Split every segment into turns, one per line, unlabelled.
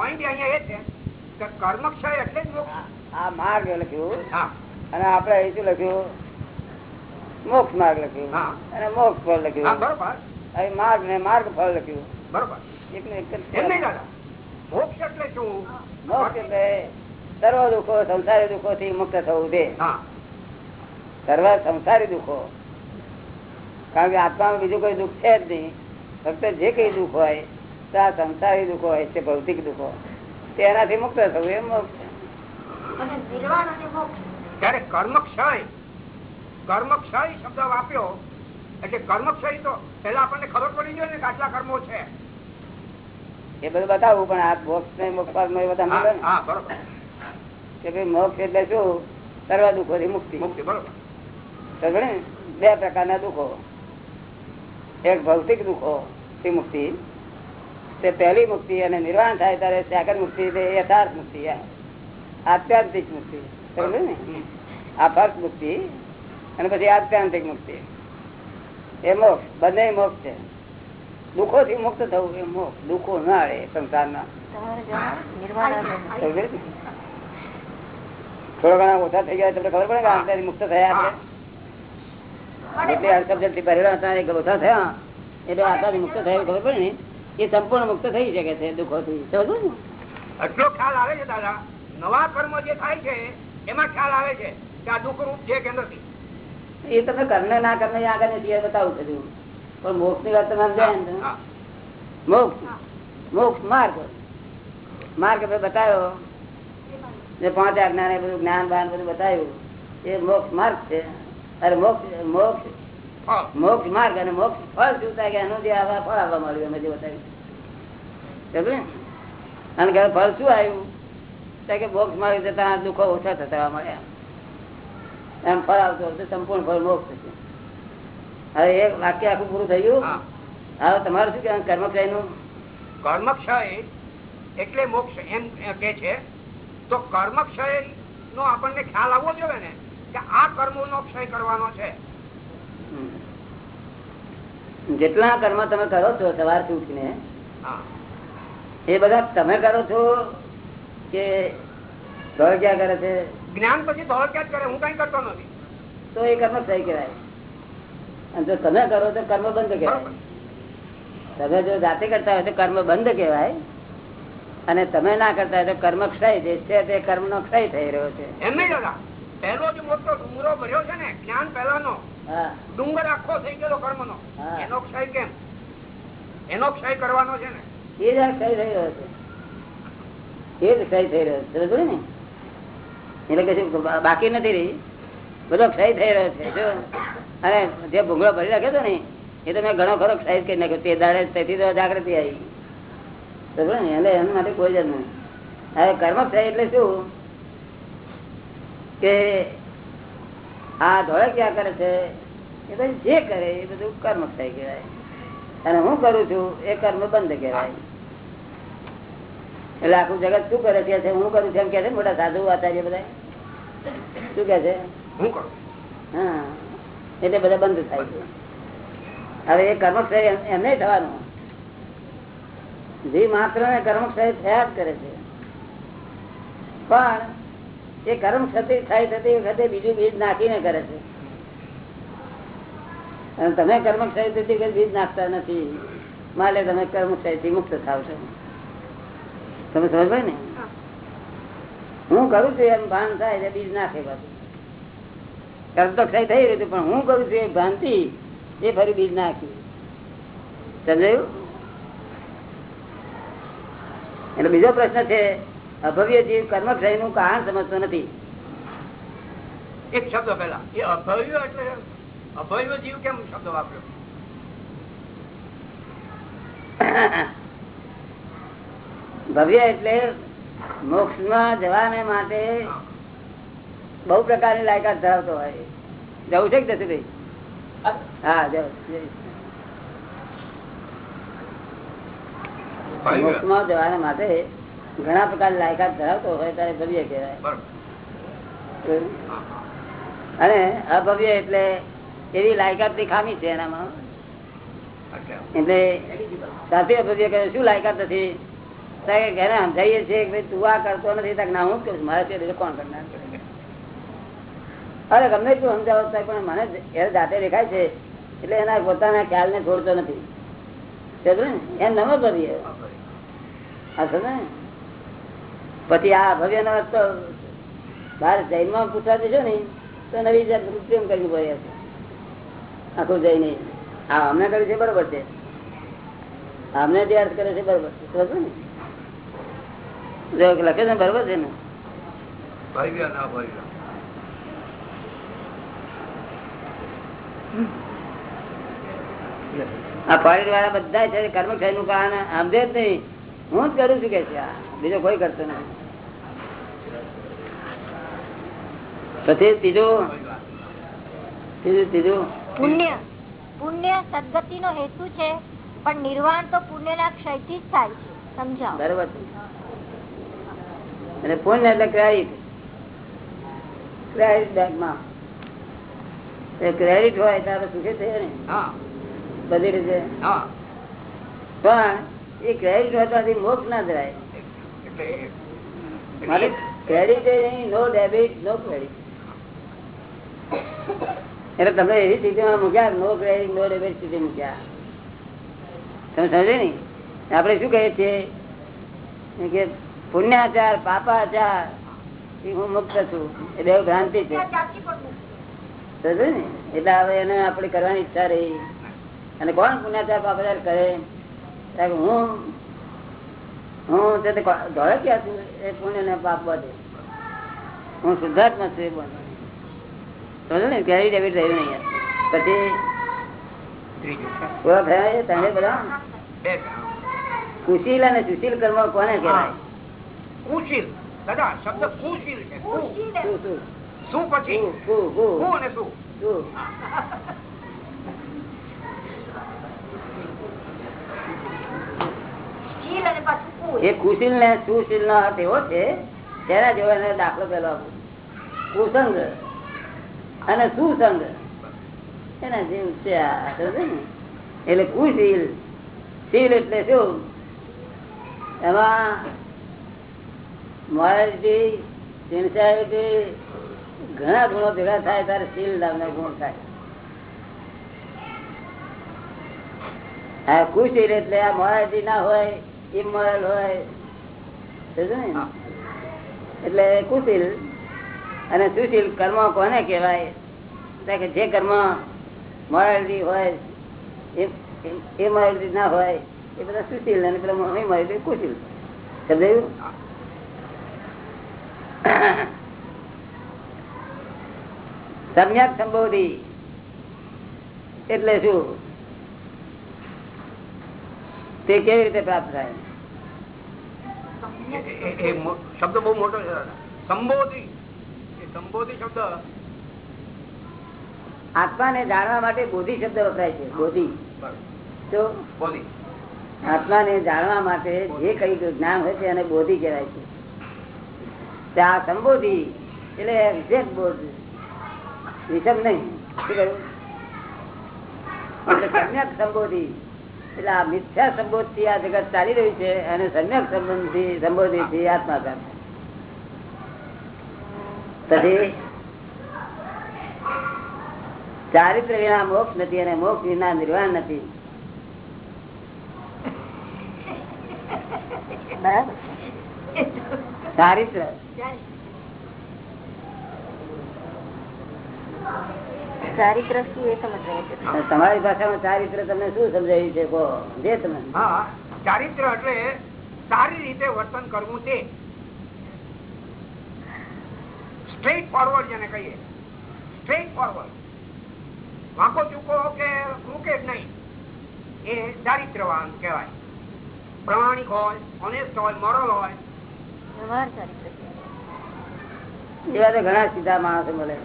Point અહીંયા એ છે કે કર્મક્ષય એટલે જ
આ માર્ગ લખ્યું. અને આપણે શું લખ્યું? મોક્ષ માર્ગ લખ્યું. અને મોક્ષ ફળ લખ્યું.
બરોબર.
માર્ગ ને માર્ગ ફળ લખ્યું.
બરોબર.
એક ને એક
મોક્ષ એટલે શું?
મોક્ષ એટલે સર્વ દુઃખો સંસારી દુઃખો થી મુક્ત થવું છે. સર્વ સંસારી દુઃખો. કારણ કે આત્મામાં બીજું કોઈ દુઃખ છે જ નહીં. ફક્ત જે કઈ દુઃખ હોય તો આ સંસારી દુઃખો હોય છે ભૌતિક દુઃખો. તેનાથી મુક્ત થવું એ મોક્ષ છે.
અને નિર્વાણ અને મોક્ષ
ત્યારે કર્મક્ષય કર્મક્ષય શબ્દ વાપર્યો એટલે કર્મક્ષય તો પેલા આપણને ખબર પડી જોઈએ ને કે આટલા કર્મો છે.
એ બધું બતાવવું પણ આ મોક્ષ ને મોક્ષ પાદમાં એ બધા
હા
મળે ને.
હા, બરોબર.
કે ભાઈ મોક્ષ એટલે શું? સર્વ દુઃખો થી મુક્તિ.
મુક્તિ બરોબર.
બે પ્રકારના દુઃખો. એક ભૌતિક દુઃખો થી મુક્તિ તે પહેલી મુક્તિ અને નિર્વાણ થાય ત્યારે સેકન્ડ મુક્તિ તે યથાર્થ મુક્તિ આત્યાંતિક મુક્તિ સમજ્યો ને? આ ફર્સ્ટ મુક્તિ અને પછી આત્યાંતિક મુક્તિ. એ મોક્ષ બંને મોક્ષ છે. દુઃખો થી મુક્ત થવું એ મોક્ષ દુઃખો ના આવે સંસારના? થોડા ઘણા ઓછા થઈ ગયા તમને ખબર પડે કે આંતરથી મુક્ત થયા આપણે એટલે અણસમજણથી પહેલા હતા ઓછા થયા. એટલે આંતરથી મુક્ત થયા ખબર પડે ને? એ સંપૂર્ણ મુક્ત થઈ શકે છે દુઃખો થી સમજો ને?
એટલો ખ્યાલ આવે છે દાદા નવા કર્મ જે થાય છે એમાં ખ્યાલ આવે છે કે આ દુઃખ રૂપ છે કે નથી?
એ તમે કરને ના કરને આગળ નથી બતાવું છું. પણ મોક્ષની વાત તમે સમજાય મોક્ષ મોક્ષ માર્ગ. માર્ગ આપણે બતાવ્યો. જે પાંચ આજ્ઞા ને બધું જ્ઞાન બાન બધું બતાવ્યું. એ મોક્ષ માર્ગ છે. અરે મોક્ષ મોક્ષ. મોક્ષ માર્ગ અને મોક્ષ ફળ શું થાય કે એનું જે આવા ફળ આવવા મળ્યું અમે જે બતાવ્યું. અને ઘરે ફળ શું આવ્યું? કે મોક્ષ માર્ગ જતા દુઃખો ઓછા થતા મળ્યા. એમ ફળ આવતો હતો સંપૂર્ણ ફળ મોક્ષ થશે. હવે એક વાક્ય આખું પૂરું થયું. હવે તમારું શું કહેવાનું? કર્મક્ષયનું
કર્મક્ષય એટલે મોક્ષ એમ કે છે. તો કર્મક્ષય નો આપણને ખ્યાલ આવવો જોઈએ ને કે આ કર્મો નો ક્ષય કરવાનો છે.
જેટલા કર્મ તમે કરો છો સવારથી ઉઠીને એ બધા તમે કરો છો કે ઘર ક્યાં કરે છે?
જ્ઞાન પછી દોડ ક્યાં જ કરે હું કઈ કરતો નથી.
તો એ કર્મ સહી કહેવાય અને જો તમે કરો તો કર્મ બંધ કહેવાય. તમે જો જાતે કરતા હોય તો કર્મ બંધ કહેવાય. અને તમે ના કરતા હોય તો કર્મ ક્ષય જે છે તે કર્મ નો ક્ષય થઈ રહ્યો છે.
એમ નહીં દાદા. પહેલો જ મોટો ડુંગરો ભર્યો છે ને જ્ઞાન પહેલાનો. ડુંગર આખો થઈ ગયેલો કર્મ નો એનો ક્ષય કેમ? એનો ક્ષય કરવાનો છે ને.
એ જ ક્ષય થઈ રહ્યો છે. એ જ ક્ષય થઈ રહ્યો છે. ને? એટલે કે બાકી નથી રહી. બધો ક્ષય થઈ રહ્યો છે જો. અને જે ભૂંગળો ભરી રાખ્યો હતો ને એ તો મેં ઘણો ખરો ક્ષય કરી નાખ્યો. તે દાડે તેથી તો જાગૃતિ આવી. સમજો ને? એટલે એના માટે કોઈ જ નહીં. હવે કર્મ ક્ષય એટલે શું? કે આ ધોળે ક્યાં કરે છે? એ બધું જે કરે એ બધું કર્મ થઈ કહેવાય. અને હું કરું છું એ કર્મ બંધ કહેવાય. એટલે આખું જગત શું કરે છે? હું કરું છું એમ કે છે મોટા સાધુ આચાર્ય બધા? શું કે છે?
હું કરું?
હા. એટલે બધા બંધ થાય છે. હવે એ કર્મક્ષય એમને થવાનું. જે માત્ર ને કર્મક્ષય થયા જ કરે છે. પણ એ કર્મ ક્ષતિ થાય થતી વખતે બીજું બીજ નાખીને કરે છે. અને તમે કર્મક્ષય થતી વખતે બીજ નાખતા નથી. માટે તમે કર્મક્ષયથી મુક્ત થાવ છો. તમે સમજ ભાઈ ને? હું. કરું છું એમ ભાન થાય એટલે બીજ નાખે પાછું. કર્મ તો ક્ષય થઈ રહ્યું પણ હું કરું છું એ ભ્રાંતિ એ ફરી બીજ નાખ્યું સમજાયું? એટલે બીજો પ્રશ્ન છે અભવ્ય જીવ કર્મક્ષયનું કારણ સમજતો નથી.
એક શબ્દ પેલા એ અભવ્ય એટલે અભવ્ય જીવ કેમ શબ્દ વાપર્યો?
ભવ્ય એટલે મોક્ષમાં જવાને માટે બહુ પ્રકારની લાયકાત ધરાવતો હોય. જવું છે કે નથી ભાઈ? હા જવું. મોક્ષમાં જવાના માટે ઘણા પ્રકારની લાયકાત ધરાવતો હોય ત્યારે ભવ્ય કહેવાય.
હા, હા.
અને અભવ્ય એટલે એવી લાયકાતની ખામી છે એનામાં.
એટલે
સાથે અભવ્ય કહે શું લાયકાત નથી ઘરે સમજાવીએ છીએ કે તું આ કરતો નથી તાકે ના હું કરું છું. મારા સિવાય કોણ કરનાર? અરે ગમે તું સમજાવો પણ મને એ જાતે દેખાય છે એટલે એના પોતાના ખ્યાલને છોડતો નથી? એમ નમો કરીએ આ સમજ ને? પછી આ ભવ્ય નો તો બહાર જૈનમાં પૂછવા જશો ને તો નવી જાત પ્રેમ કરવી પડે આખું જઈને હા અમને કર્યું છે બરોબર છે. અમને જે અર્થ કરે છે બરોબર છે. ને? લખે છે બરોબર છે ને? આ પાડી વાળા બધા છે કર્મક્ષયનું કારણ સમજે જ નહીં. હું જ કરું છું કે છે આ. બીજો કોઈ કરતો નથી. પછી ત્રીજું ત્રીજું ત્રીજું.
પુણ્ય પુણ્ય સદગતિ નો હેતુ છે પણ નિર્વાણ તો પુણ્ય ના ક્ષયથી જ થાય છે સમજાવ.
બરોબર અને પુણ્ય એટલે ક્રેડિટ. ક્રેડિટ બેંકમાં. ક્રેડિટ હોય ત્યારે સુખી થયે ને.
હા.
બધી રીતે.
હા.
પણ એ ક્રેડિટ હોય તો મોક્ષ ના ધરાય. ક્રેડિટ નો ડેબિટ નો ક્રેડિટ. એટલે તમે એવી સ્થિતિમાં મૂક્યા નો ક્રેડિટ નો ડેબિટ સ્થિતિ મૂક્યા. તમે સમજે ને? આપણે શું કહીએ છીએ? કે પુણ્યાચાર, પાપાચાર હું મુક્ત છું. એ દેવ ભ્રાંતિ છે. સમજે ને? એટલે હવે એને આપણે કરવાની ઈચ્છા રહી. અને કોણ પુણ્યાચાર, પાપાચાર કરે? હું. હું તે ધોળે ક્યાં છું. એ પુણ્ય ને પાપ બધે. હું શુદ્ધાત્મા છું એ બધું. સમજો ને ક્યારેય ડેબિટ રહ્યું નહીં પછી ઓળખ થયા તમે બધા કુશીલ અને સુશીલ કર્મ કોને કહેવાય?
કુશીલ. દાદા શબ્દ કુશીલ છે.
શું
પછી? અને શું.
એ કુશીલ ને સુશીલ નો અર્થ એવો છે તેના જેવો દાખલો પેલો આપું. કુસંગ. અને સુસંગ એના જેવું છે આ એટલે કુશીલ શીલ એટલે શું? એમાં મોરાલિટી સિન્સિયરિટી ઘણા ગુણો ભેગા થાય ત્યારે શીલ નામનો ગુણ થાય. આ કુશીલ એટલે આ મોરાલિટી ના હોય ઇમોરલ હોય?
હા.
એટલે કુશીલ અને સુશીલ કર્મ કોને કહેવાય? કે જે કર્મ મળેલી હોય, એ મળેલી ના હોય, એ બધા સુશીલ અને પેલા મળેલી કુશીલ. સમજાયું? સમ્યક સંબોધી. એટલે શું? તે કેવી રીતે પ્રાપ્ત થાય?
શબ્દ બહુ મોટો સંબોધી. સંબોધી શબ્દ?
આત્માને જાણવા માટે બોધિ શબ્દ વપરાય છે બોધિ. તો
બોધી.
આત્માને જાણવા માટે જે કઈ જ્ઞાન હોય છે એને બોધિ કહેવાય છે. આ સંબોધિ એટલે વિશેષ બોધ. વિષમ નહીં. શું એટલે સમ્યક સંબોધિ. એટલે આ મિથ્યા સંબોધથી આ જગત ચાલી રહ્યું છે અને સમ્યક સંબંધ સંબોધિ થી આત્મા પ્રાપ્ત પછી ચારિત્ર વિના મોક્ષ નથી અને મોક્ષ વિના નિર્વાણ નથી. ચારિત્ર. તમારી ભાષામાં ચારિત્ર તમને શું સમજાવ્યું છે? કહો. જે તમે
ચારિત્ર એટલે સારી રીતે વર્તન કરવું તે સ્ટ્રેટ ફોરવર્ડ જેને કહીએ. સ્ટ્રેટ ફોરવર્ડ વાંકો ચૂકો કે ક્રુકેટ નહીં. એ ચારિત્રવાન કહેવાય. પ્રમાણિક હોય ઓનેસ્ટ હોય મોરલ હોય.
વ્યવહાર ચારિત્ર
એવા તો ઘણા સીધા માણસો મળે.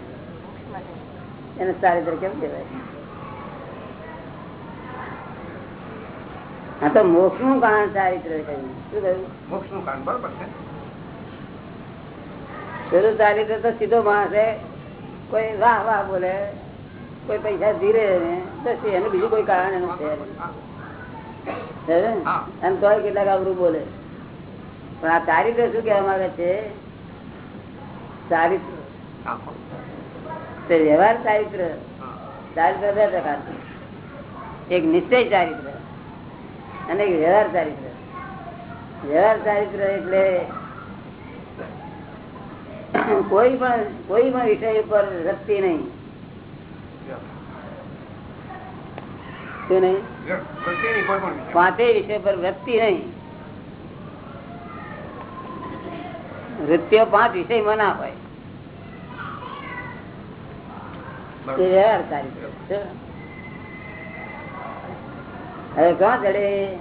એને ચારિત્ર કેમ કહેવાય? આ તો મોક્ષનું કારણ ચારિત્ર કહ્યું શું કહ્યું?
મોક્ષનું કારણ બરોબર છે.
પેલું ચારિત્ર તો સીધો માણસ કોઈ વાહ વાહ બોલે કોઈ પૈસા ધીરે એનું બીજું કોઈ કારણ એનું છે. અને તોય કેટલાક આવરું બોલે. પણ આ ચારિત્ર શું કહેવા માંગે છે? ચારિત્ર. વ્યવહાર ચારિત્ર. ચારિત્ર બે પ્રકાર એક નિશ્ચય ચારિત્ર અને એક વ્યવહાર ચારિત્ર. વ્યવહાર ચારિત્ર એટલે કોઈ પણ કોઈ પણ વિષય ઉપર રખતી નહીં.
પણ વિષય.
પર વૃત્તિ નહીં. વૃત્તિઓ પાંચ વિષયમાં ના હોય. હવે ક્યાં ચડે?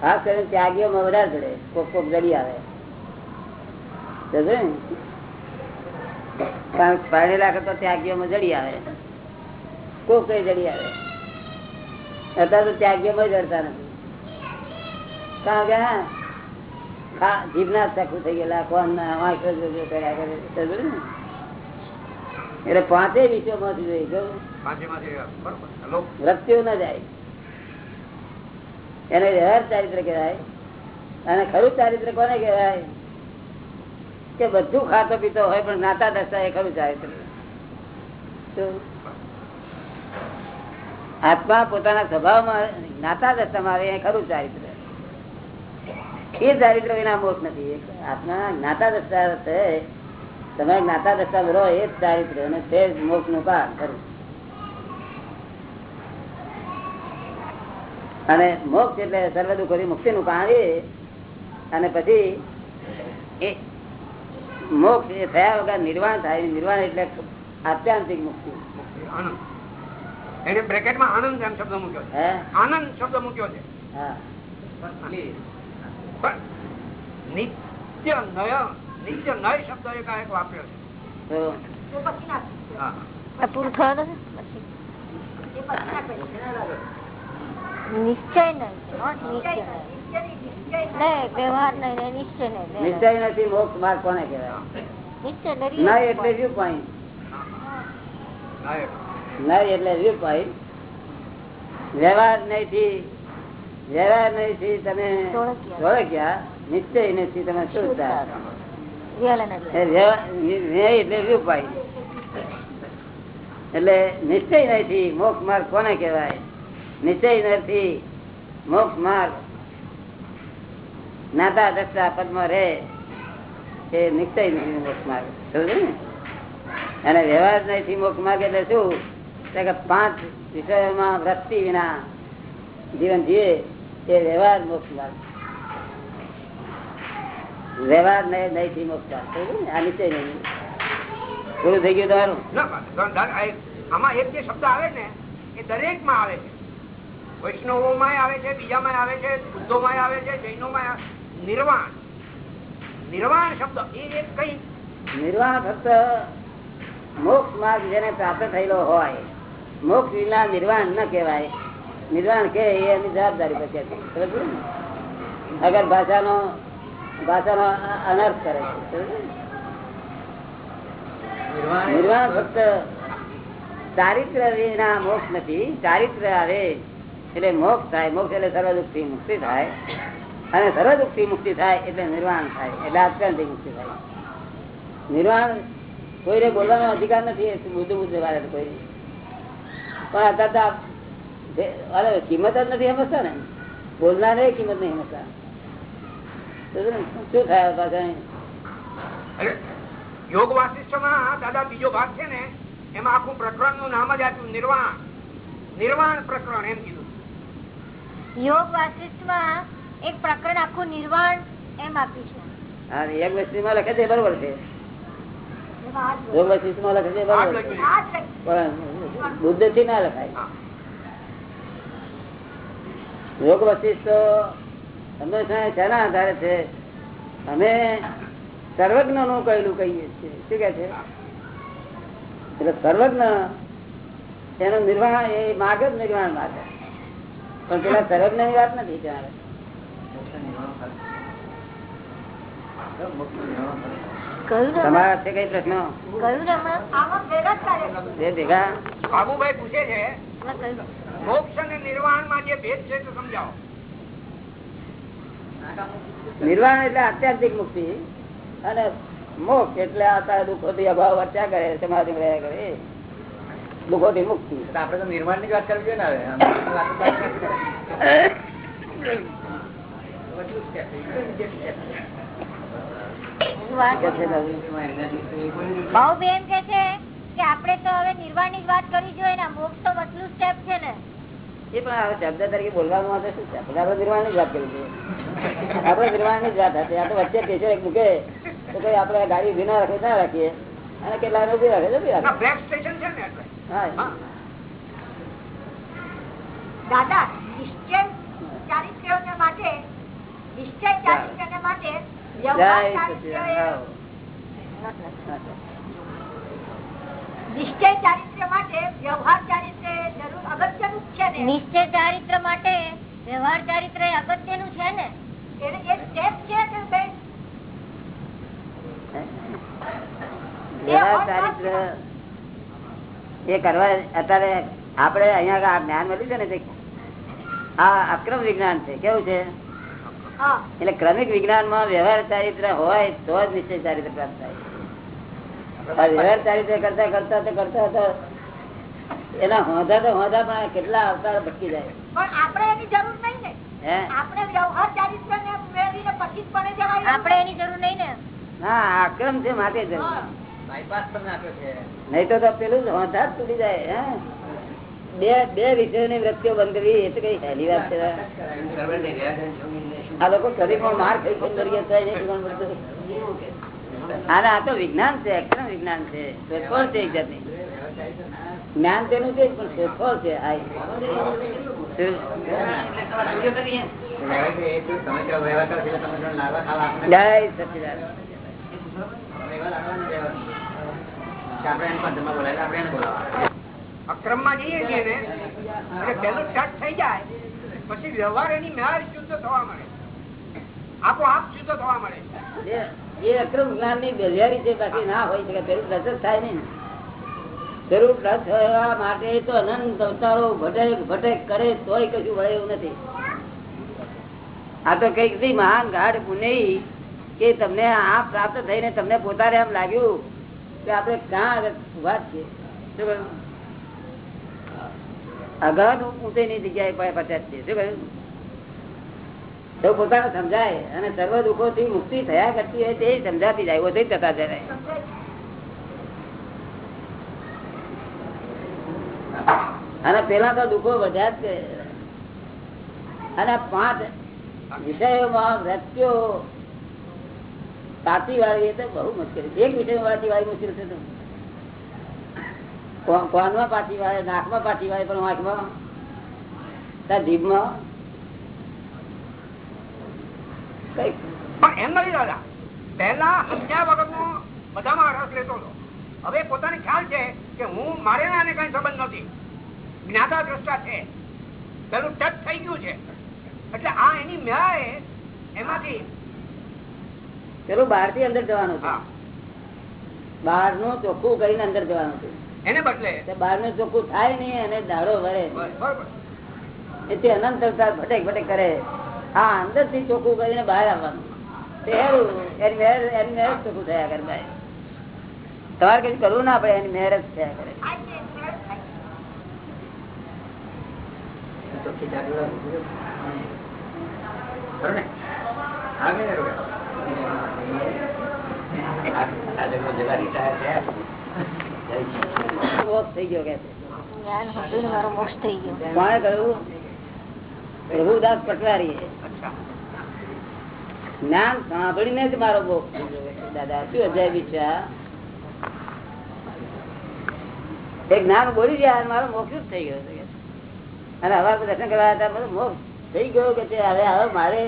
ખાસ કરીને ત્યાગીઓમાં વધારે ચડે. કોક કોક જડી આવે. સમજ્યો કરતા ત્યાગીઓમાં જડી આવે. કોક જડી આવે. અત્યારે તો ત્યાગીઓમાં જડતા નથી. કારણ કે હા, જીભના ચકુ થઈ ગયેલા કોણ ના કર્યા કરે એટલે પાંચે વિષયો માંથી જોઈ?
પાંચેયમાંથી
ના ન જાય. એને હર ચારિત્ર કહેવાય. અને ખરું ચારિત્ર કોને કહેવાય? કે બધું ખાતો પીતો હોય, પણ નાતા દસા એ ખરું ચારિત્ર આત્મા પોતાના સ્વભાવમાં નાતા દશામાં આવે એ ખરું ચારિત્ર. એ ચારિત્ર વિના મોક્ષ નથી. આત્મા નાતા દશા છે જ્ઞાતા દશા રહો એ જ ચારિત્ર અને તે જ મોક્ષનું કારણ ખરું. અને મોક્ષ એટલે સર્વ દુઃખોથી મુક્તિ નું કારણ અને પછી મોક્ષ એ થયા વગર નિર્વાણ થાય. નિર્વાણ એટલે આત્યાંતિક મુક્તિ.
આનંદ. એને બ્રેકેટમાં આનંદ એમ શબ્દ મૂક્યો છે. આનંદ શબ્દ મૂક્યો છે. નિત્ય નય નિત્ય નય શબ્દ એક એક વાપર્યો છે.
પૂરું થયું નથી? નિશ્ચય નહીં નિશ્ચય ને નિશ્ચય
નથી મોક્ષ માર્ગ કોને કહેવાય?
નિશ્ચય એટલે
વ્યૂ પોઈન્ટ
નાયક.
એટલે વ્યૂ પોઈન્ટ વ્યવહાર નહીથી વ્યવહાર નહીથી તમે.
ધોળકિયા.
નિશ્ચય નથી તમે શું એટલે વ્યૂ પોઈન્ટ એટલે નિશ્ચય નથી મોક્ષ માર્ગ કોને કહેવાય? નિશ્ચય નથી મોક્ષ માર્ગ નાતા દસતા પદમાં રહે એ નિશ્ચય નથી મોક્ષ માર્ગ. ને? અને વ્યવહાર નથી મોક્ષ માર્ગ એટલે શું? કે પાંચ વિષયોમાં વૃત્તિ વિના જીવન જીવે એ વ્યવહાર મોક્ષ માર્ગ. વ્યવહાર નહીં મોક્ષ માર્ગ. ને? આ નીચે નહીં. પૂરું થઈ ગયું તમારું?
ના, આમાં એક જે શબ્દ આવે ને એ દરેકમાં આવે છે. વૈષ્ણવો માં આવે છે બીજામાં આવે છે બુદ્ધો માં આવે છે જૈનો માં નિર્વાણ. નિર્વાણ શબ્દ એ કઈ
નિર્વાણ ફક્ત મોક્ષ માર્ગ જેને પ્રાપ્ત થયેલો હોય, મોક્ષ વિના નિર્વાણ ન કહેવાય. નિર્વાણ કે એની જવાબદારી? અગર ભાષાનો ભાષાનો અનર્થ કરે છે. નિર્વાણ ફક્ત ચારિત્ર વિના મોક્ષ નથી. ચારિત્ર આવે એટલે મોક્ષ થાય. મોક્ષ એટલે સર્વ દુઃખથી મુક્તિ થાય. અને સર્વ દુઃખ મુક્તિ થાય એટલે નિર્વાણ થાય એટલે આત્યંતિક મુક્તિ થાય. નિર્વાણ કોઈને બોલવાનો અધિકાર નથી બુદ્ધ બુદ્ધ વાળા કોઈ પણ અત્યારે અરે કિંમત જ નથી સમજતા ને. બોલનાર કિંમત નહીં સમજતા. શું થાય પાછા
યોગ વાસિષ્ઠમાં દાદા બીજો ભાગ છે ને એમાં આખું પ્રકરણનું નામ જ આપ્યું નિર્વાણ. નિર્વાણ પ્રકરણ એમ કીધું.
યોગ વાસિષ્ઠમાં એક પ્રકરણ આખું નિર્વાણ એમ આપ્યું છે.
હા એક યોગ વસ્તુમાં લખે છે બરોબર છે.
લખ્યું
આ જ લખ્યું.
પણ બુદ્ધથી ના લખાય. યોગ વશિષ્ઠ તો હંમેશા શેના આધારે છે? અમે સર્વજ્ઞનું કહેલું કહીએ છીએ. શું કે છે? એટલે સર્વજ્ઞ એનું નિર્વાણ એ માર્ગ જ નિર્વાણ માર્ગ પણ પેલા સર્વજ્ઞની વાત નથી ત્યાં
કહ્યું ને હમણાં?
તમારા છે કઈ પ્રશ્નો?
બાબુભાઈ પૂછે છે મોક્ષ અને નિર્વાણમાં જે ભેદ છે તો સમજાવો.
નિર્વાણ એટલે આત્યાંતિક મુક્તિ અને મોક્ષ એટલે આ દુઃખો થી અભાવ વર્ત્યા કરે સમાધિ રહ્યા કરે દુઃખો થી મુક્તિ.
આપડે તો નિર્માણની વાત કરવી જોઈએ ને હવે. step.
કે છે
કે આપણે તો હવે નિર્વાણની વાત કરવી જોઈએ ને મોક્ષ તો વચલું સ્ટેપ છે ને.
એ પણ શબ્દ તરીકે બોલવાનું માટે શું છે? આપણે નિર્વાણની વાત કરવી જોઈએ. આપણે નિર્વાણની જ વાત હતી આ તો વચ્ચે સ્ટેશન એક મૂકે તો કઈ આપણે ગાડી ઊભી ના રાખીએ ના રાખીએ. અને કેટલા ઊભી રાખે
ઊભી
રાખે.
છે
હા.
હા.
દાદા નિશ્ચય ચારિત્ર્ય માટે નિશ્ચય ચારિત્ર્ય માટે નિશ્ચય ચારિત્ર્ય માટે વ્યવહાર ચારિત્ર્ય એ જરૂર અગત્યનું છે ને. નિશ્ચય ચારિત્ર માટે વ્યવહાર ચારિત્ર એ અગત્યનું છે ને? એને એ સ્ટેપ છે કે બેન.
વ્યવહાર ચારિત્ર એ કરવા અત્યારે આપણે અહીંયા જ્ઞાન મળ્યું છે ને આ અક્રમ વિજ્ઞાન છે. કેવું છે? એટલે ક્રમિક વિજ્ઞાનમાં વ્યવહાર ચારિત્ર હોય તો જ નિશ્ચય ચારિત્ર પ્રાપ્ત થાય. વ્યવહાર ચારિત્ર કરતા કરતા તો કરતા તો એના હોધા તો હોધા પણ કેટલા અવતાર ભટકી જાય.
પણ આપણે એની જરૂર નહીં ને.
હે?
આપણે વ્યવહાર ચારિત્ર ને મેળવીને પછી જ પણ જવાય આપણે એની જરૂર નહીં ને.
ના આ અક્રમ છે માટે જ
bypass તમને આપ્યો છે.
નહીં તો તો પેલું હોંધા જ તૂટી જાય હે? બે બે વિષયોની વૃત્તિઓ બંધ કરવી એ તો કઈ સહેલી વાત છે. આ લોકો શરીરમાં માર ખાઈ મળતું? અને આ તો વિજ્ઞાન છે એકદમ વિજ્ઞાન છે શોધખોળ છે જ્ઞાન તેનું છે, પણ શોધખોળ છે
કરો.
અક્રમમાં જઈએ છીએ થઈ જાય, પછી વ્યવહાર એની મેળ શુદ્ધ થવા મળે આપોઆપ
તો અનંત અવતારો મહાન ગાઢ પુણ્ય કે તમને આ પ્રાપ્ત થઈને તમને પોતાને એમ લાગ્યું કે આપણે ક્યાં ઊભા છે છીએ. શું કહ્યું? અગાધ ઊંચાઈની જગ્યાએ પચાસ છે શું કહ્યું? તો સમજાય અને સર્વ દુઃખો થી મુક્તિ થયા કરતી હોય તે સમજાતી જાય, ઓછી થતા જાય અને પેલા તો દુઃખો વધ્યા જ અને પાંચ વિષયોમાં વૃત્તિઓ પાછી વાળી એ તો બહુ મુશ્કેલ એક વિષય વાળી વાળી મુશ્કેલ છે કોનમાં પાછી વાળે? નાકમાં પાછી વાળે પણ વાંચમાં? ત્યાં જીભમાં કઈ
પણ એમ નથી દાદા. પહેલા સમજ્યા વગરનો બધામાં રસ લેતો હતો. હવે પોતાને ખ્યાલ છે કે હું મારે આને કઈ સંબંધ નથી. જ્ઞાતા દ્રષ્ટા છે. પેલું ટચ થઈ ગયું છે. એટલે આ એની મેળાએ એમાંથી
પેલું બહારથી અંદર જવાનું છે બહારનું ચોખ્ખું કરીને અંદર જવાનું છે
એને બદલે
તે બહારનું ચોખ્ખું થાય નહીં અને દાડો વળે.
બરોબર.
એથી અનંત ભટેક ભટેક કરે. હા અંદરથી ચોખ્ખું કરીને બહાર આવવાનું. તમારે કઈ કરવું ના પડે એની મેર જ થયા કરે. મોક્ષ થઈ ગયો કે
મારો મોક્ષ થઈ ગયો.
કોણે કહ્યું પ્રભુદાસ પટવારી જ્ઞાન સાંભળીને જ મારો છે. દાદા શું અજાયબી છે? એ જ્ઞાન બોલી ગયા મારો મોક્ષ થઈ ગયો. અને હવે દર્શન કરવા હતા બધું મોક્ષ થઈ ગયો કે હવે હવે મારે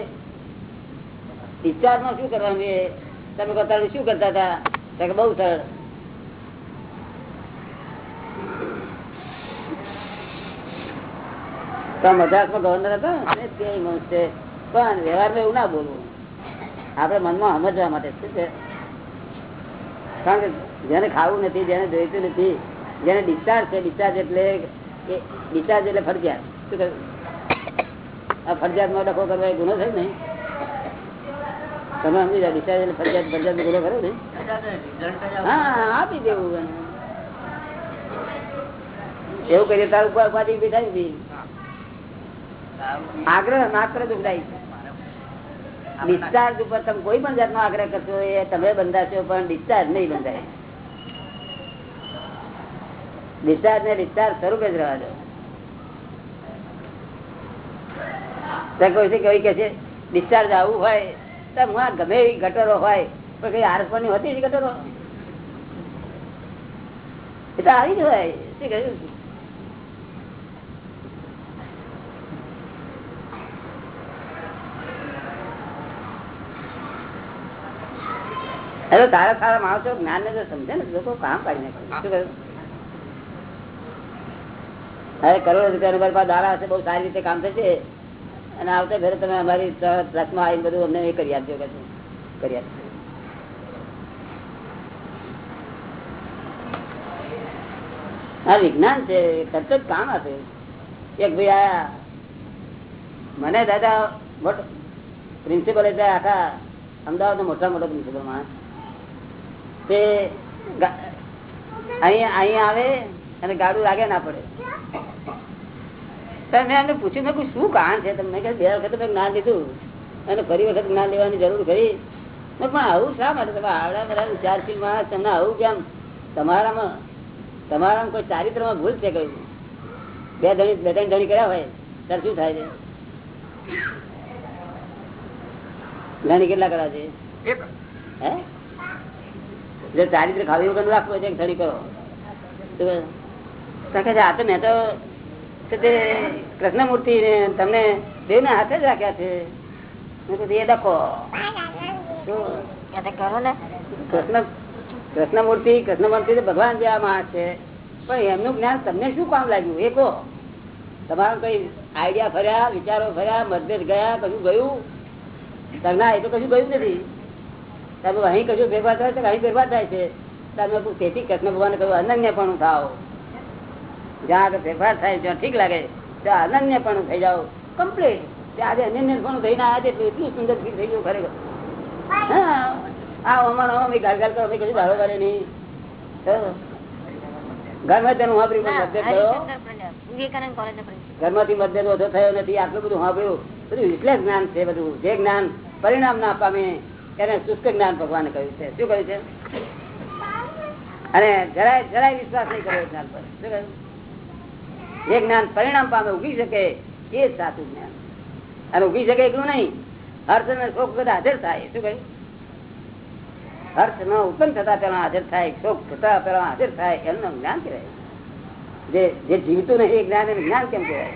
ડિસ્ચાર્જમાં શું કરવાનું એ તમે કરતા શું કરતા હતા બહુ સરળ એવું ના બોલવું. આપણે મનમાં સમજવા માટે શું છે? કારણ કે જેને ખાવું નથી, જેને જોઈતું નથી, જેને ડિસ્ચાર્જ છે ડિસ્ચાર્જ એટલે ડિસ્ચાર્જ એટલે ફરજિયાત. શું કહ્યું? આ ફરજિયાતમાં ડખો કરવા એ ગુનો થયો નહીં તમે સમજી જાઓ એટલે ફરજિયાત ફરજિયાત ગુનો ખરો ને? હા, આપી દેવું એવું કરીએ તારું ઉપાધિ ઊભી થાય ને આગ્રહ માત્ર દુખદાયી છે. ડિસ્ચાર્જ ઉપર તમે કોઈ પણ જાતનો આગ્રહ કરશો, એ તમે બંધાશો પણ ડિસ્ચાર્જ નહીં બંધાય. ડિસ્ચાર્જ ને ડિસ્ચાર્જ સ્વરૂપે જ રહેવા દો. કોઈ કે છે, ડિસ્ચાર્જ આવું હોય, તો હું ગમે એવી ગટરો હોય. પણ કઈ આરસવાની હોતી જ ગટરો? એ તો આવી જ હોય. શું કહ્યું? હવે તારા સારા માણસો જ્ઞાન ને જો સમજે ને, લોકો કામ કાઢી નાખે શું કહ્યું? અરે કરોડ રૂપિયા દાડા હશે, બહુ સારી રીતે કામ થશે. અને આવતા ફેરે તમે અમારી ટ્રકમાં આવીને બધું અમને એ કરી આપજો કરી આપજો. આ વિજ્ઞાન છે તરત જ કામ આપે. એક ભાઈ આયા મને દાદા પ્રિન્સિપલ એટલે આખા અમદાવાદ મોટા મોટો પ્રિન્સિપલ માણસ. તે અહીંયા અહીંયા આવે અને ગાડું લાગે ના પડે. મેં એમને પૂછ્યું મેં શું કારણ છે? તમને કે બે વખત મેં જ્ઞાન લીધું અને ફરી વખત જ્ઞાન લેવાની જરૂર કરી. પણ આવું શા માટે? તમે આવડા બધા વિચારશીલ માણસ તમને આવું કેમ? તમારામાં તમારામાં કોઈ ચારિત્રમાં ભૂલ છે કયું બે ધણી બે ત્રણ ધણી કર્યા હોય ત્યારે શું થાય છે? ધણી કેટલા કર્યા છે? હે? જો ચારિત્ર ખાવી વગર રાખવું છે તો કરો. આ તો મેં તો કૃષ્ણમૂર્તિ ને તમને દેવને હાથે જ રાખ્યા છે. એ
ને.
કૃષ્ણ કૃષ્ણમૂર્તિ કૃષ્ણમૂર્તિ ભગવાન જેવા માણસ છે. પણ એમનું જ્ઞાન તમને શું કામ લાગ્યું? એ કહો. તમારો કઈ આઈડિયા ફર્યા વિચારો ફર્યા મતભેદ ગયા કશું ગયું? તમને એ તો કશું ગયું નથી. તમે અહીં કશું ભેગા થાય છે અહીં ભેગા થાય છે? તમે તેથી કૃષ્ણ ભગવાન કહ્યું અનન્યપણું થાવ જ્યાં ફેરફાર થાય જ્યાં ઠીક લાગે ત્યાં અનન્યપણું થઈ જાઓ. કમ્પ્લીટ આજે અનન્યપણું થઈને આજે એટલું સુંદર થઈ ગયું ખરેખર. હા. આ અમારો અમે ગાર ગાર કરો કશું ધારો કરે નહીં. ઘરમાં તેનું વાપરી મતભેદ કર્યો ઘરમાંથી મતભેદ ઓછો થયો નથી આટલું બધું વાપર્યું. બધું એટલે જ્ઞાન છે બધું. જે જ્ઞાન પરિણામ ના પામે. એને શુષ્ક જ્ઞાન ભગવાને કહ્યું છે. શું કહ્યું છે? અને જરાય જરાય વિશ્વાસ નહીં કર્યો જ્ઞાન પર. શું કહ્યું? જે જ્ઞાન પરિણામ પામે, ઉગી શકે એ સાચું જ્ઞાન. અને ઉગી શકે એટલું નહીં. હર્ષ ને શોક બધા હાજર થાય. શું કહ્યું? હર્ષ ન ઉત્પન્ન થતા પેલા હાજર થાય. શોક થતા પેલા હાજર થાય. એમનું જ્ઞાન કહેવાય. જે જે જીવતું નહીં એ જ્ઞાન એને જ્ઞાન કેમ કહેવાય?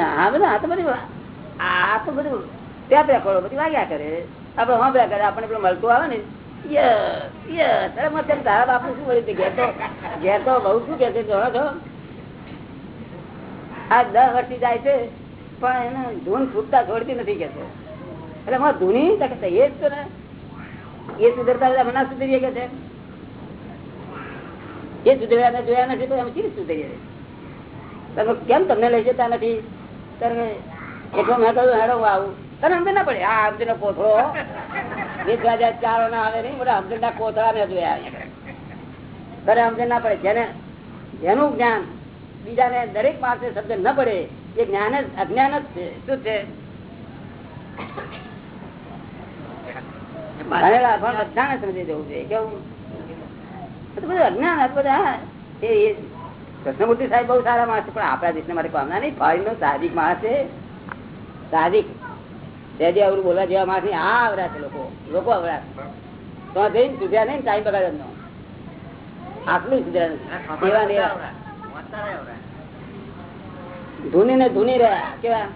આ બધા આ તો બધું આ તો બધું ત્યાં ત્યાં કરો બધી વાગ્યા કરે. આપડે વાંભળ્યા કરે આપણે મળતું આવે ને તેમ તારા બાપુ શું હતું? ઘેર તો બહુ શું કે છે જોડો છો? આ દસ વર્ષથી જાય છે, પણ એને ધૂન ફૂટતા છોડતી નથી કે છે. એટલે માં ધૂની એ જ તો ને. એ સુધરતા મને સુધરીએ કે છે? એ સુધર્યા જોયા નથી તો એમ કેવી સુધરીએ? તમે કેમ તમને લઈ જતા નથી? ત્યારે એટલો મેં કહ્યું હેડો આવું. તને સમજ ના પડે? આ સમજ નો કોથળો. વેચવા જાય ચારો ના આવે નહીં બધા સમજ ના કોથળા મેં જોયા તને સમજ ના પડે? જેને જેનું જ્ઞાન બીજાને દરેક માણસે શબ્દ ન પડે એ જ્ઞાન જ અજ્ઞાન જ છે. શું છે? ભણેલા પણ બધાને સમજી દેવું જોઈએ કેવું? બધું અજ્ઞાન બધા કૃષ્ણમૂર્તિ સાહેબ બહુ સારા માણસ છે પણ આપણા દેશના મારે કામના નહીં. ફોરેન નો સાહજિક માણસ છે. સાહજિક સહેજે અવરું બોલવા જેવા માણસની આ આવરા છે લોકો. લોકો આવરા તો જઈને સુધ્યા નહીં ટાઈમ બગાડ એમનો આટલું સુધ્યા નથી એવા ને એવા. ધૂની ને ધૂની રહ્યા. કેવા?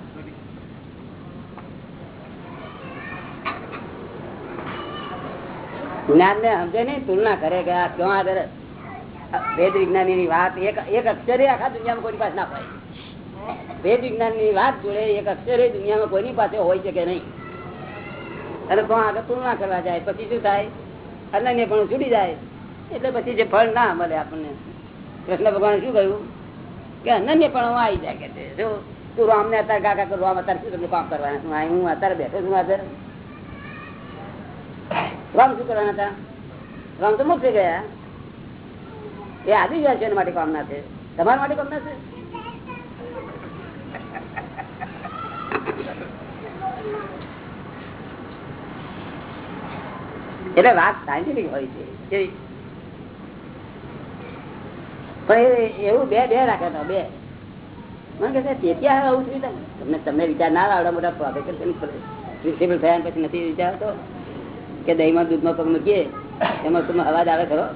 જ્ઞાન ને સમજે નહીં તુલના કરે કે આ ક્યાં આગળ વેદ વિજ્ઞાની ની વાત એક એક અક્ષરે આખા દુનિયામાં કોઈ પાસે ના પાય વેદ વિજ્ઞાનની વાત જોડે એક અક્ષરે દુનિયામાં કોઈની પાસે હોય છે નહીં? અને કોણ આગળ તુલના કરવા જાય? પછી શું થાય? અનન્ય પણ છૂટી જાય. એટલે પછી જે ફળ ના મળે આપણને. કૃષ્ણ ભગવાન શું કહ્યું? કે અનન્ય પણ આવી જાય કે જો તું રામ ને અત્યારે કાકા કરું રામ અત્યારે શું તમને કામ કરવાના છું. હું અત્યારે બેઠો છું અત્યારે રામ શું કરવાના હતા? રામ તો મુક્ત ગયા. એ આદિવાસીઓ માટે કામના છે. તમારા માટે કામ ના છે? એટલે વાત સાયન્ટિફિક હોય છે પણ એવું બે બે રાખે તો બે. મને કહે છે, તેથી આવું થયું તમને? તમને વિચાર ના આવડે મોટા પ્રોફેસર પ્રિન્સિપલ થયા પછી નથી વિચારતો કે દહીંમાં, દૂધમાં પગ મૂકીએ, એમાં તમે અવાજ આવે ખરો?